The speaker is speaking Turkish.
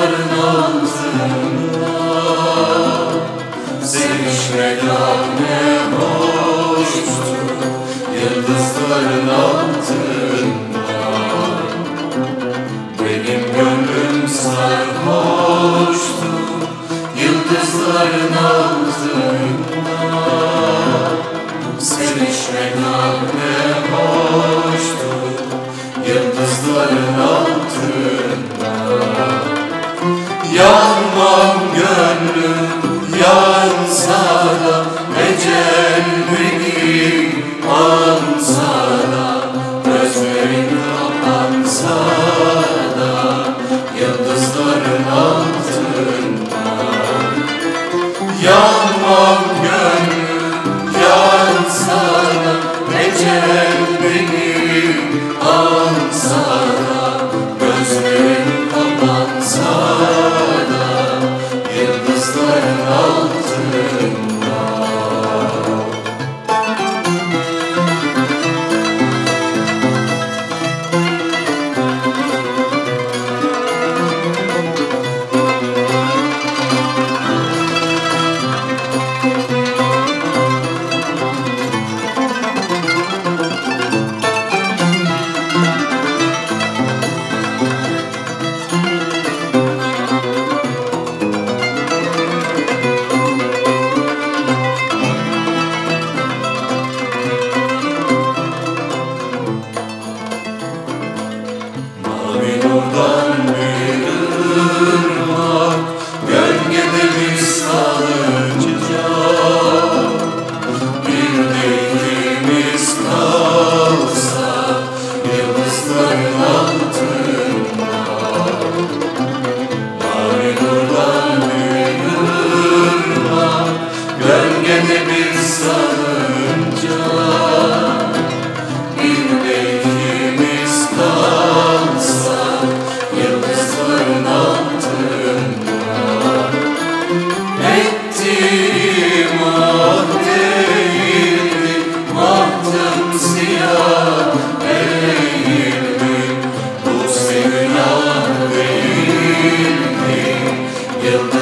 Dağların ağzında Sevişmeden ne hoştu Yıldızların altında yanmam gönlüm. sığınmak Gölgede bir kalsa Yıldızların till the